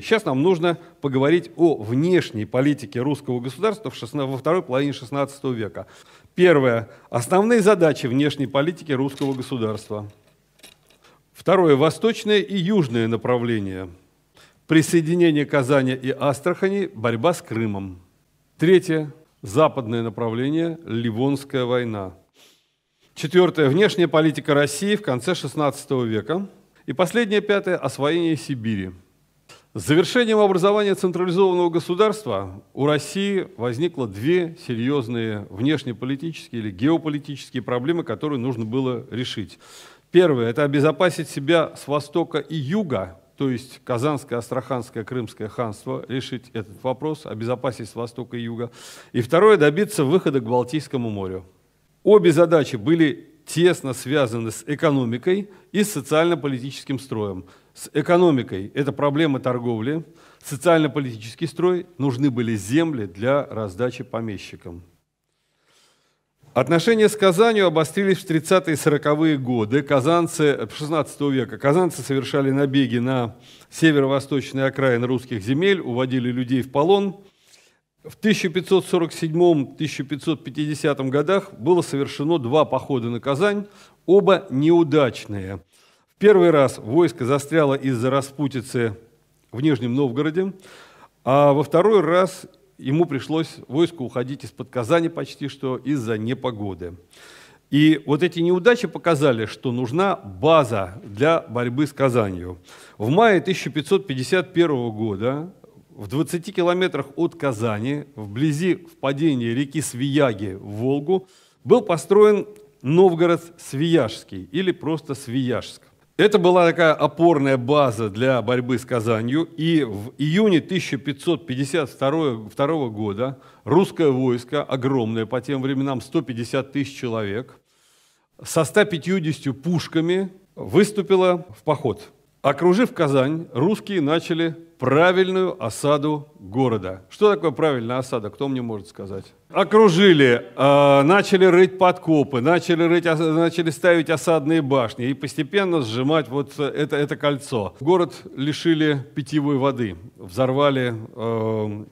Сейчас нам нужно поговорить о внешней политике русского государства во второй половине XVI века. Первое. Основные задачи внешней политики русского государства. Второе. Восточное и южное направление. Присоединение Казани и Астрахани, борьба с Крымом. Третье. Западное направление, Ливонская война. Четвертое. Внешняя политика России в конце XVI века. И последнее, пятое. Освоение Сибири. С завершением образования централизованного государства у России возникло две серьезные внешнеполитические или геополитические проблемы, которые нужно было решить. Первое – это обезопасить себя с востока и юга, то есть Казанское, Астраханское, Крымское ханство, решить этот вопрос, обезопасить с востока и юга. И второе – добиться выхода к Балтийскому морю. Обе задачи были тесно связаны с экономикой и социально-политическим строем – с экономикой – это проблема торговли, социально-политический строй, нужны были земли для раздачи помещикам. Отношения с Казанью обострились в 30-е и 40-е годы. Казанцы, 16 века казанцы совершали набеги на северо-восточные окраины русских земель, уводили людей в полон. В 1547-1550 годах было совершено два похода на Казань, оба неудачные – Первый раз войско застряло из-за распутицы в Нижнем Новгороде, а во второй раз ему пришлось войску уходить из-под Казани почти что из-за непогоды. И вот эти неудачи показали, что нужна база для борьбы с Казанью. В мае 1551 года в 20 километрах от Казани, вблизи впадения реки Свияги в Волгу, был построен Новгород Свияжский или просто Свияжск. Это была такая опорная база для борьбы с Казанью, и в июне 1552 года русское войско, огромное по тем временам, 150 тысяч человек, со 150 пушками выступило в поход – Окружив Казань, русские начали правильную осаду города. Что такое правильная осада? Кто мне может сказать? Окружили, э, начали рыть подкопы, начали, рыть, начали ставить осадные башни и постепенно сжимать вот это, это кольцо. Город лишили питьевой воды, взорвали э,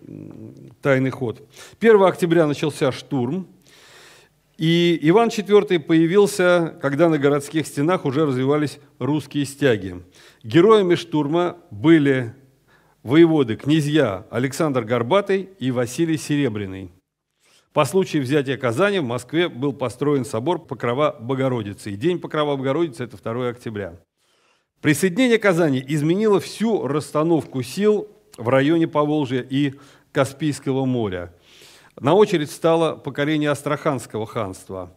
тайный ход. 1 октября начался штурм, и Иван IV появился, когда на городских стенах уже развивались русские стяги. Героями штурма были воеводы князья Александр Горбатый и Василий Серебряный. По случаю взятия Казани в Москве был построен собор Покрова Богородицы. И день Покрова Богородицы – это 2 октября. Присоединение Казани изменило всю расстановку сил в районе Поволжья и Каспийского моря. На очередь стало покорение Астраханского ханства.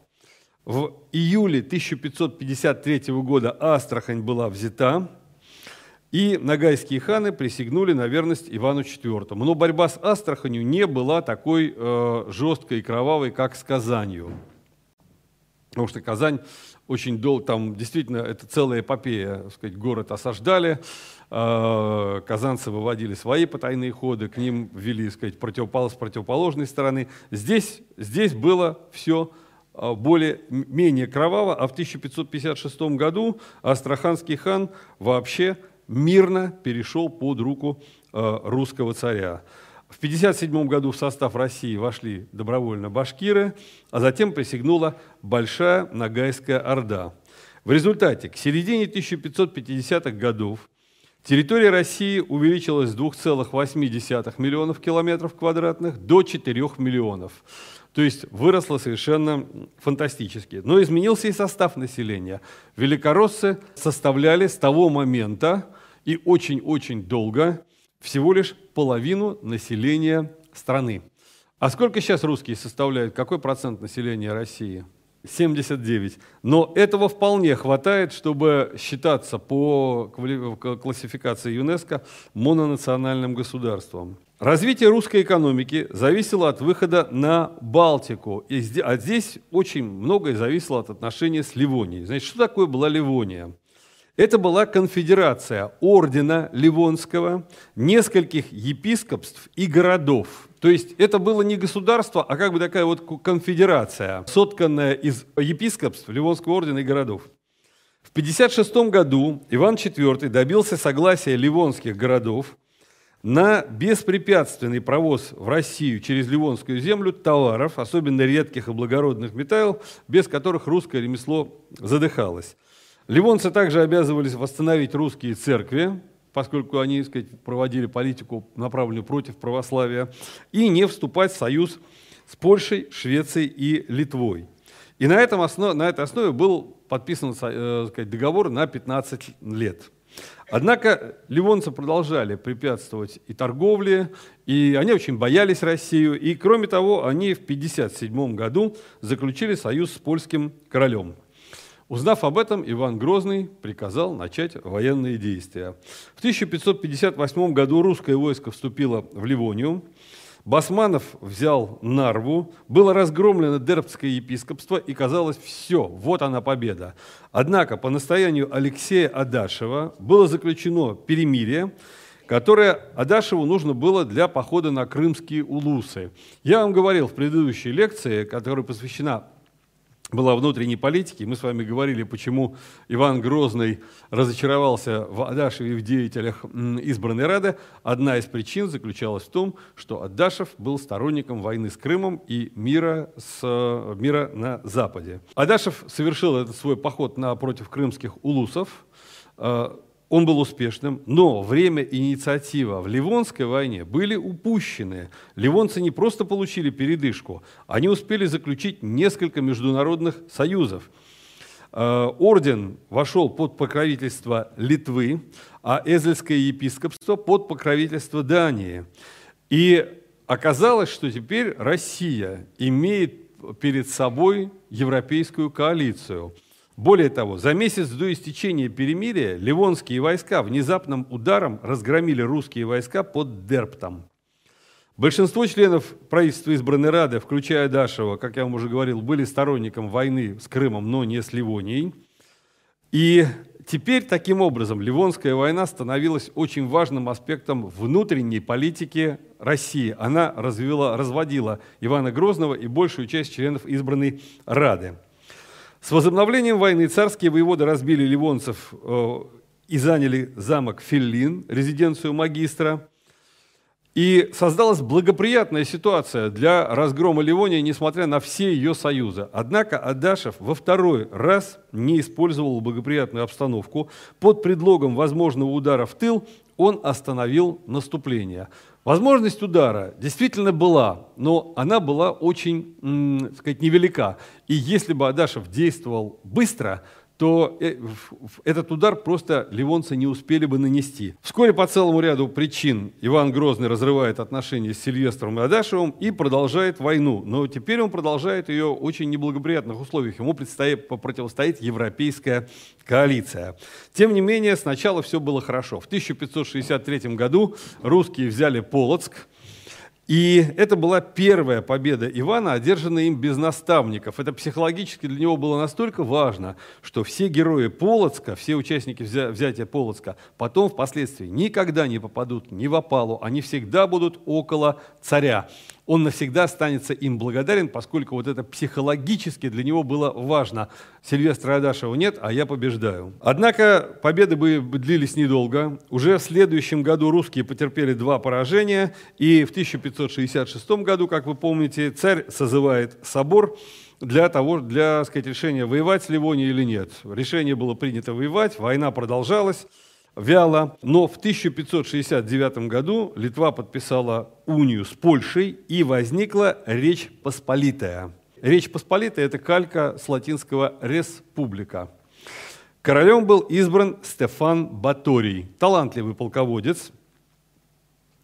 В июле 1553 года Астрахань была взята, и нагайские ханы присягнули на верность Ивану IV. Но борьба с Астраханью не была такой э, жесткой и кровавой, как с Казанью. Потому что Казань очень долго, там действительно это целая эпопея, сказать, город осаждали, э, казанцы выводили свои потайные ходы, к ним ввели, так сказать, противопол, с противоположной стороны. Здесь, здесь было все э, более-менее кроваво, а в 1556 году Астраханский хан вообще мирно перешел под руку э, русского царя. В 1957 году в состав России вошли добровольно башкиры, а затем присягнула Большая Ногайская Орда. В результате к середине 1550-х годов территория России увеличилась с 2,8 миллионов километров квадратных до 4 миллионов. То есть выросло совершенно фантастически. Но изменился и состав населения. Великороссы составляли с того момента и очень-очень долго всего лишь половину населения страны. А сколько сейчас русские составляют? Какой процент населения России? 79. Но этого вполне хватает, чтобы считаться по классификации ЮНЕСКО мононациональным государством. Развитие русской экономики зависело от выхода на Балтику. И а здесь очень многое зависело от отношений с Ливонией. Значит, что такое была Ливония? Это была конфедерация ордена Ливонского, нескольких епископств и городов. То есть это было не государство, а как бы такая вот конфедерация, сотканная из епископств Ливонского ордена и городов. В 1956 году Иван IV добился согласия ливонских городов на беспрепятственный провоз в Россию через Ливонскую землю товаров, особенно редких и благородных металлов, без которых русское ремесло задыхалось. Ливонцы также обязывались восстановить русские церкви, поскольку они так сказать, проводили политику, направленную против православия, и не вступать в союз с Польшей, Швецией и Литвой. И на, этом основ, на этой основе был подписан э, сказать, договор на 15 лет. Однако ливонцы продолжали препятствовать и торговле, и они очень боялись Россию, и кроме того, они в 1957 году заключили союз с польским королем. Узнав об этом, Иван Грозный приказал начать военные действия. В 1558 году русское войско вступило в Ливонию, Басманов взял Нарву, было разгромлено Дербское епископство, и казалось, все, вот она победа. Однако по настоянию Алексея Адашева было заключено перемирие, которое Адашеву нужно было для похода на крымские улусы. Я вам говорил в предыдущей лекции, которая посвящена была внутренней политики. Мы с вами говорили, почему Иван Грозный разочаровался в Адашеве и в деятелях избранной Рады. Одна из причин заключалась в том, что Адашев был сторонником войны с Крымом и мира, с, мира на Западе. Адашев совершил этот свой поход на, против крымских улусов, э, он был успешным, но время и инициатива в Ливонской войне были упущены. Ливонцы не просто получили передышку, они успели заключить несколько международных союзов. Э, орден вошел под покровительство Литвы, а Эзельское епископство под покровительство Дании. И оказалось, что теперь Россия имеет перед собой европейскую коалицию – более того, за месяц до истечения перемирия ливонские войска внезапным ударом разгромили русские войска под Дерптом. Большинство членов правительства избранной Рады, включая Дашева, как я вам уже говорил, были сторонником войны с Крымом, но не с Ливонией. И теперь таким образом Ливонская война становилась очень важным аспектом внутренней политики России. Она развела, разводила Ивана Грозного и большую часть членов избранной Рады. С возобновлением войны царские воеводы разбили ливонцев э, и заняли замок Филлин, резиденцию магистра. И создалась благоприятная ситуация для разгрома Ливонии, несмотря на все ее союзы. Однако Адашев во второй раз не использовал благоприятную обстановку. Под предлогом возможного удара в тыл он остановил наступление. Возможность удара действительно была, но она была очень, так сказать, невелика. И если бы Адашев действовал быстро, то э, этот удар просто ливонцы не успели бы нанести. Вскоре по целому ряду причин Иван Грозный разрывает отношения с Сильвестром Адашевым и продолжает войну. Но теперь он продолжает ее в очень неблагоприятных условиях. Ему предстоит, противостоит европейская коалиция. Тем не менее, сначала все было хорошо. В 1563 году русские взяли Полоцк, и это была первая победа Ивана, одержанная им без наставников. Это психологически для него было настолько важно, что все герои Полоцка, все участники взятия Полоцка, потом впоследствии никогда не попадут ни в опалу, они всегда будут около царя он навсегда останется им благодарен, поскольку вот это психологически для него было важно. Сильвестра Адашева нет, а я побеждаю. Однако победы бы длились недолго. Уже в следующем году русские потерпели два поражения, и в 1566 году, как вы помните, царь созывает собор, для того, для сказать, решения, воевать с Ливонией или нет. Решение было принято воевать, война продолжалась вяло, но в 1569 году Литва подписала унию с Польшей и возникла Речь Посполитая. Речь Посполитая – это калька с латинского «республика». Королем был избран Стефан Баторий, талантливый полководец.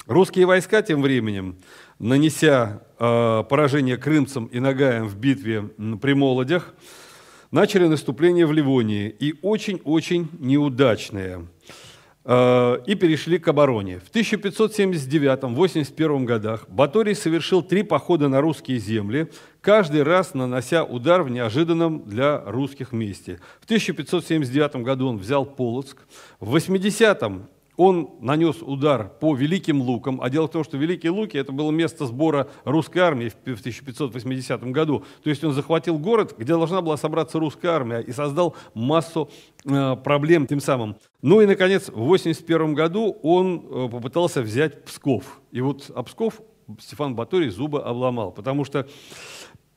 Русские войска тем временем, нанеся э, поражение крымцам и нагаям в битве при Молодях, начали наступление в Ливонии, и очень-очень неудачное – и перешли к обороне. В 1579-81 годах Баторий совершил три похода на русские земли, каждый раз нанося удар в неожиданном для русских месте. В 1579 году он взял Полоцк, в 80-м он нанес удар по Великим Лукам. А дело в том, что Великие Луки – это было место сбора русской армии в 1580 году. То есть он захватил город, где должна была собраться русская армия, и создал массу э, проблем тем самым. Ну и, наконец, в 1981 году он э, попытался взять Псков. И вот об Псков Стефан Баторий зубы обломал, потому что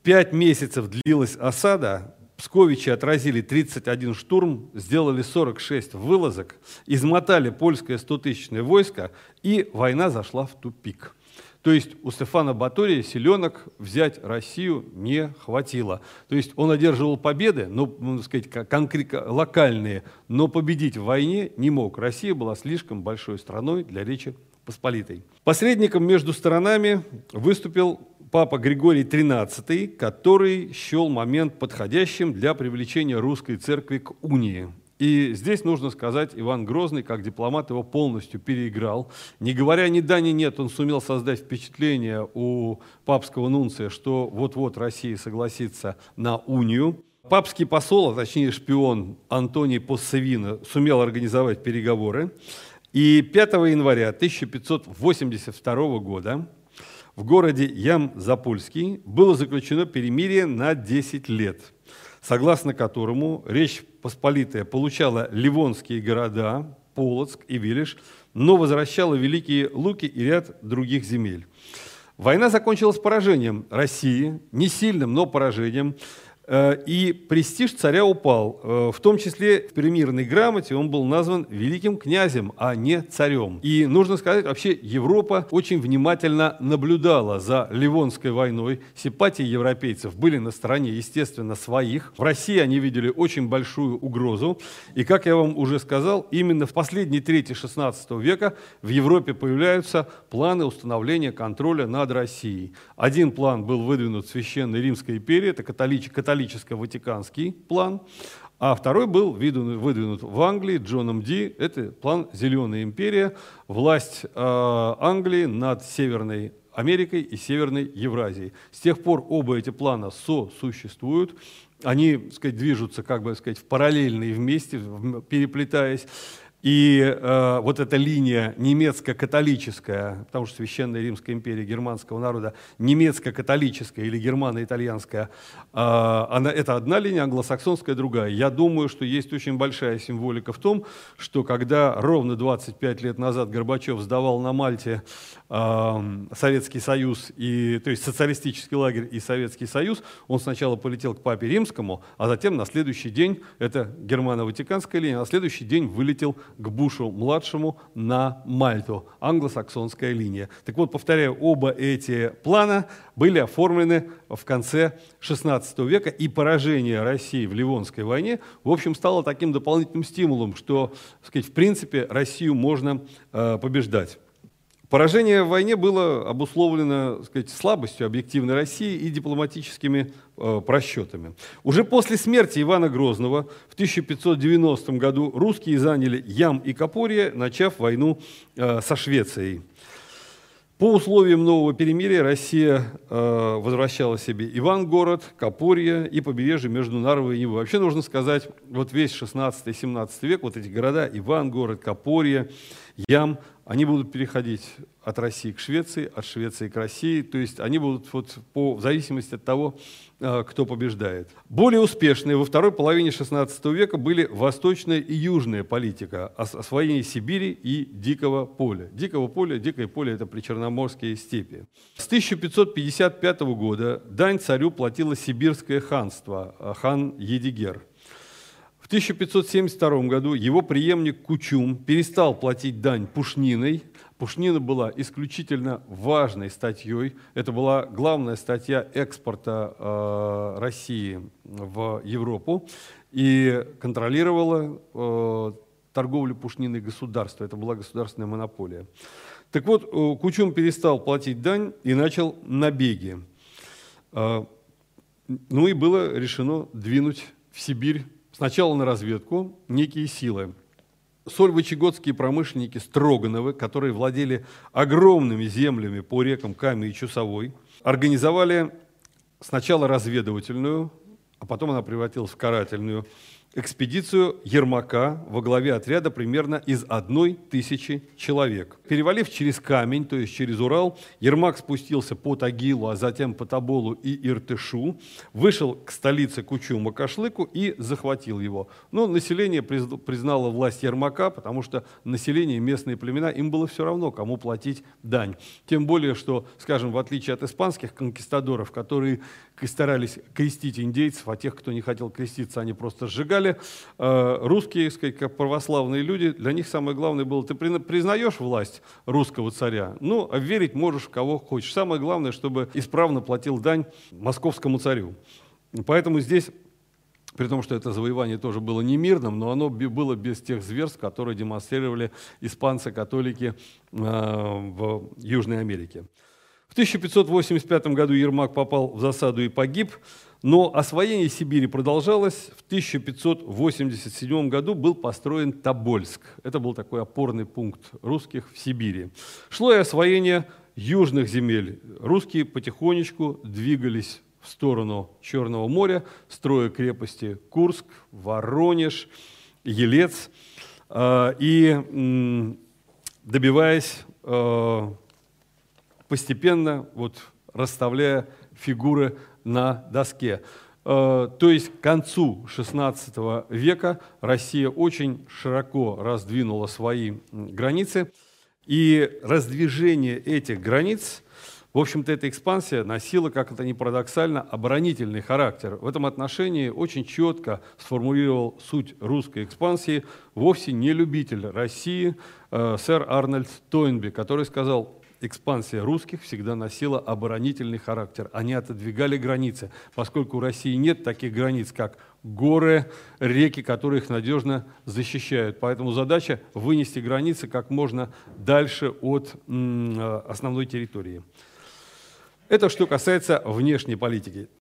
пять месяцев длилась осада, Псковичи отразили 31 штурм, сделали 46 вылазок, измотали польское 100-тысячное войско, и война зашла в тупик. То есть у Стефана Батория силенок взять Россию не хватило. То есть он одерживал победы, но, можно сказать, конкретно локальные, но победить в войне не мог. Россия была слишком большой страной для Речи Посполитой. Посредником между сторонами выступил папа Григорий XIII, который счел момент подходящим для привлечения русской церкви к унии. И здесь нужно сказать, Иван Грозный, как дипломат, его полностью переиграл. Не говоря ни да, ни нет, он сумел создать впечатление у папского нунция, что вот-вот Россия согласится на унию. Папский посол, а точнее шпион Антоний Поссевина сумел организовать переговоры. И 5 января 1582 года в городе Ям-Запольский было заключено перемирие на 10 лет, согласно которому Речь Посполитая получала ливонские города, Полоцк и Вилиш, но возвращала Великие Луки и ряд других земель. Война закончилась поражением России, не сильным, но поражением. Э, и престиж царя упал. Э, в том числе в примирной грамоте он был назван великим князем, а не царем. И нужно сказать, вообще Европа очень внимательно наблюдала за Ливонской войной. Симпатии европейцев были на стороне, естественно, своих. В России они видели очень большую угрозу. И, как я вам уже сказал, именно в последней трети XVI века в Европе появляются планы установления контроля над Россией. Один план был выдвинут Священной Римской империей, это католическая католическо-ватиканский план, а второй был выдвинут в Англии Джоном Ди. Это план «Зеленая империя», власть э, Англии над Северной Америкой и Северной Евразией. С тех пор оба эти плана сосуществуют. Они так сказать, движутся как бы сказать, в параллельные вместе, переплетаясь. И э, вот эта линия немецко-католическая, потому что Священная Римская империя германского народа, немецко-католическая или германо-итальянская, э, она, это одна линия, англосаксонская другая. Я думаю, что есть очень большая символика в том, что когда ровно 25 лет назад Горбачев сдавал на Мальте э, Советский Союз, и, то есть социалистический лагерь и Советский Союз, он сначала полетел к папе римскому, а затем на следующий день, это германо-ватиканская линия, на следующий день вылетел к Бушу-младшему на Мальту, англосаксонская линия. Так вот, повторяю, оба эти плана были оформлены в конце XVI века, и поражение России в Ливонской войне, в общем, стало таким дополнительным стимулом, что, сказать, в принципе, Россию можно э, побеждать. Поражение в войне было обусловлено сказать, слабостью объективной России и дипломатическими э, просчетами. Уже после смерти Ивана Грозного в 1590 году русские заняли Ям и Капорье, начав войну э, со Швецией. По условиям нового перемирия Россия э, возвращала себе Ивангород, Капорье и побережье между Нарвой и Невой. Вообще нужно сказать, вот весь 16-17 век, вот эти города, Ивангород, Капорье, Ям, они будут переходить от России к Швеции, от Швеции к России, то есть они будут вот по, в зависимости от того, э, кто побеждает. Более успешные во второй половине XVI века были восточная и южная политика освоения Сибири и Дикого поля. Дикого поля, Дикое поле – это причерноморские степи. С 1555 года дань царю платило сибирское ханство, э, хан Едигер – 1572 году его преемник Кучум перестал платить дань пушниной. Пушнина была исключительно важной статьей. Это была главная статья экспорта э, России в Европу и контролировала э, торговлю пушниной государства. Это была государственная монополия. Так вот, э, Кучум перестал платить дань и начал набеги. Э, ну и было решено двинуть в Сибирь сначала на разведку некие силы. Сольвычегодские промышленники Строгановы, которые владели огромными землями по рекам Каме и Чусовой, организовали сначала разведывательную, а потом она превратилась в карательную экспедицию Ермака во главе отряда примерно из одной тысячи человек. Перевалив через камень, то есть через Урал, Ермак спустился по Тагилу, а затем по Тоболу и Иртышу, вышел к столице Кучу-Макашлыку и захватил его. Но население признало власть Ермака, потому что население, местные племена, им было все равно, кому платить дань. Тем более, что, скажем, в отличие от испанских конкистадоров, которые старались крестить индейцев, а тех, кто не хотел креститься, они просто сжигали. Э, русские, сказать, как православные люди, для них самое главное было, ты признаешь власть русского царя, ну, а верить можешь в кого хочешь. Самое главное, чтобы исправно платил дань московскому царю. Поэтому здесь при том, что это завоевание тоже было не мирным, но оно было без тех зверств, которые демонстрировали испанцы-католики э, в Южной Америке. В 1585 году Ермак попал в засаду и погиб, но освоение Сибири продолжалось. В 1587 году был построен Тобольск. Это был такой опорный пункт русских в Сибири. Шло и освоение южных земель. Русские потихонечку двигались в сторону Черного моря, строя крепости Курск, Воронеж, Елец, э, и добиваясь э, постепенно вот расставляя фигуры на доске. Э, то есть к концу XVI века Россия очень широко раздвинула свои границы, и раздвижение этих границ, в общем-то, эта экспансия носила, как это ни парадоксально, оборонительный характер. В этом отношении очень четко сформулировал суть русской экспансии вовсе не любитель России э, сэр Арнольд Тойнби, который сказал, экспансия русских всегда носила оборонительный характер. Они отодвигали границы, поскольку у России нет таких границ, как горы, реки, которые их надежно защищают. Поэтому задача вынести границы как можно дальше от основной территории. Это что касается внешней политики.